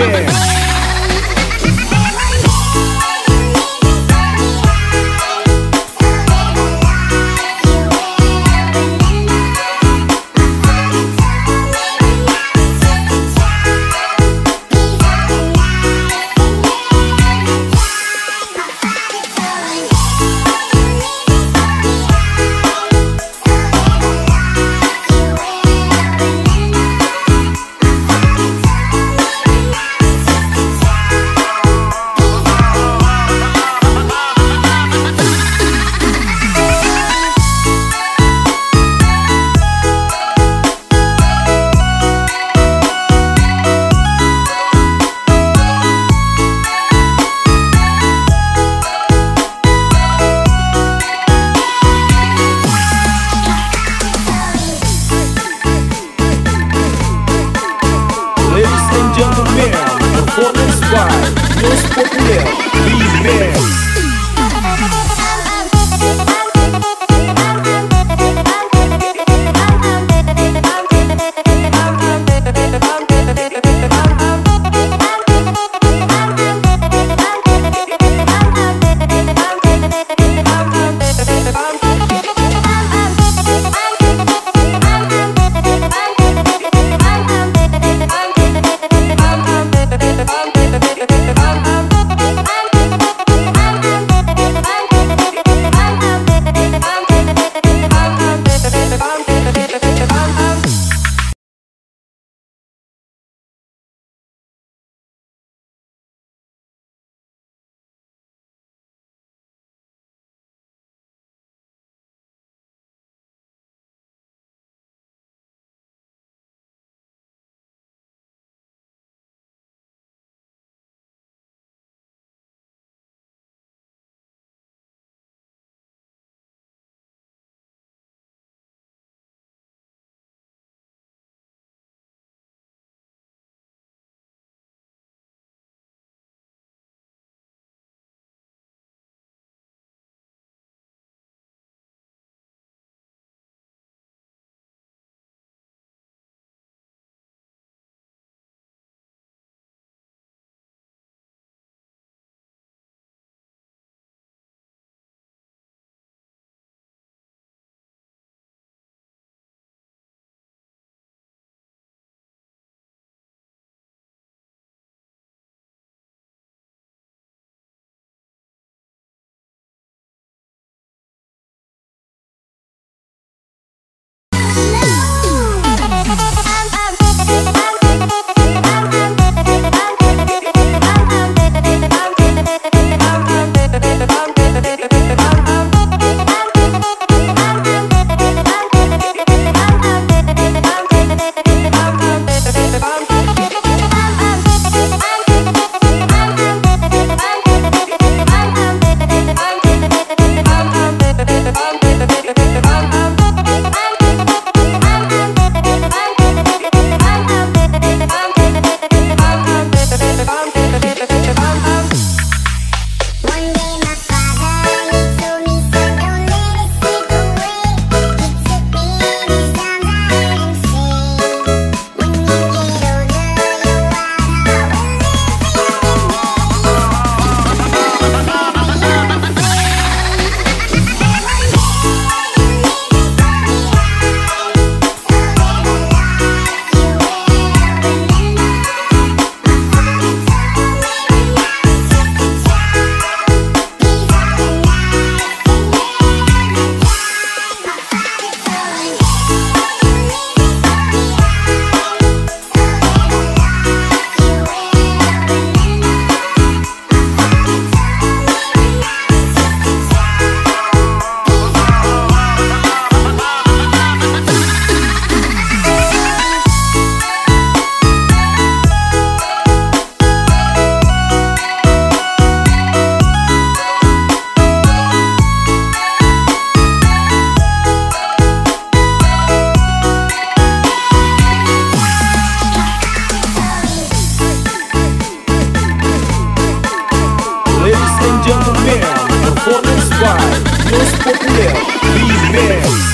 Yeah. Performance by Los populares, viver. Gentlemen, performance by Los Populer, Big Bang.